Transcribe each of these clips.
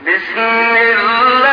بسم الله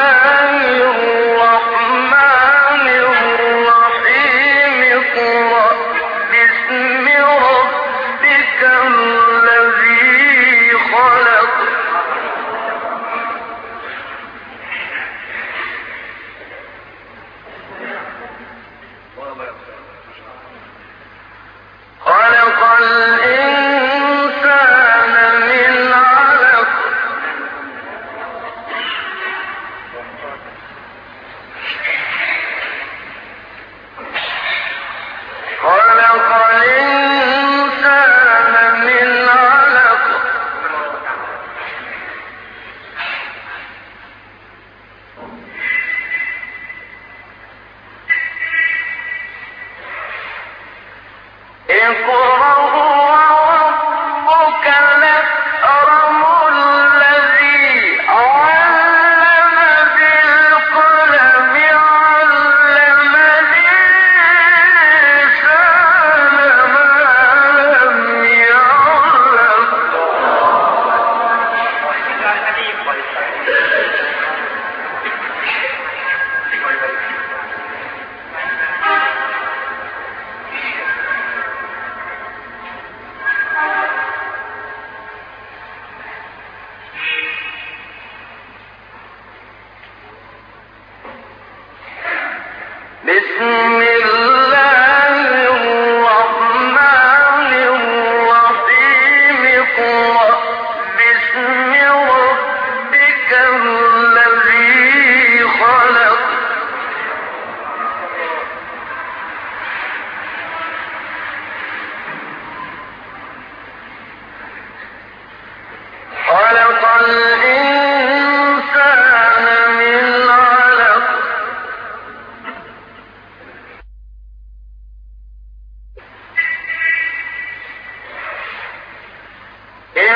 بسم الله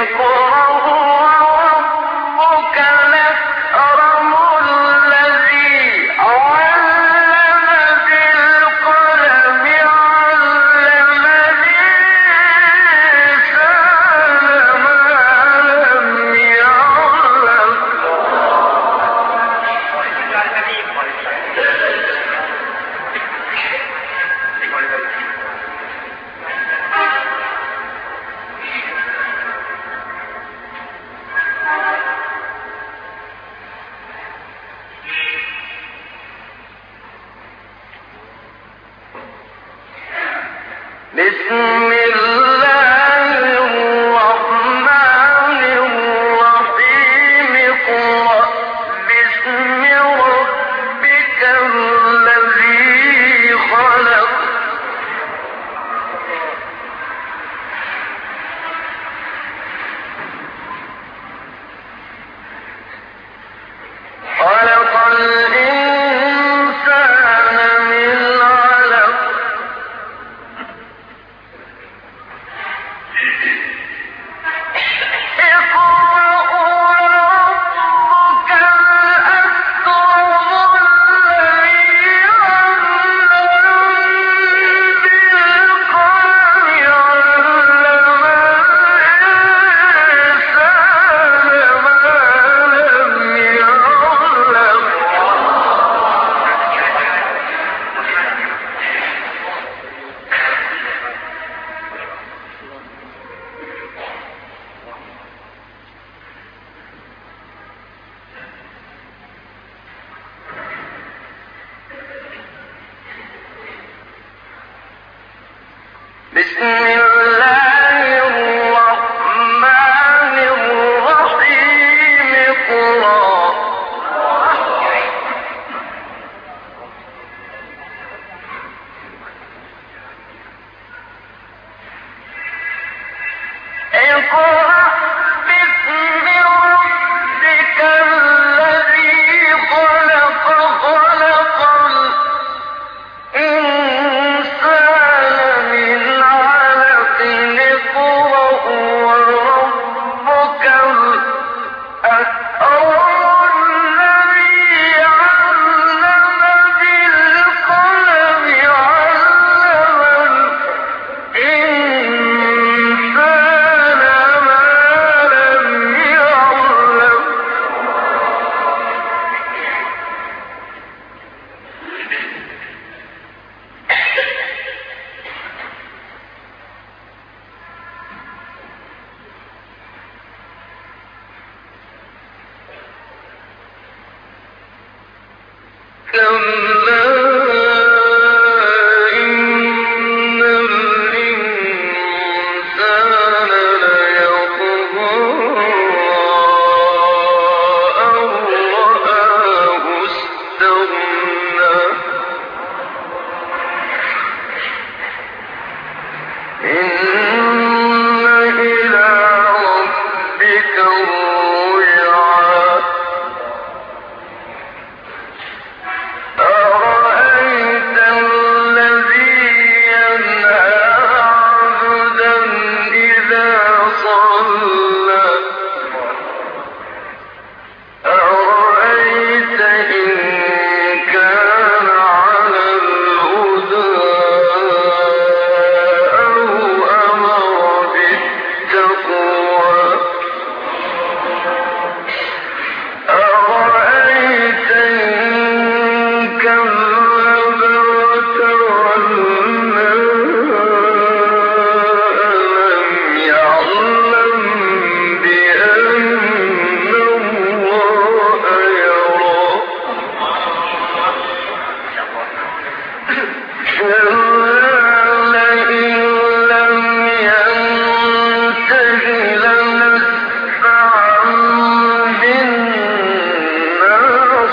يقول بسم الله كلا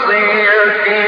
sincere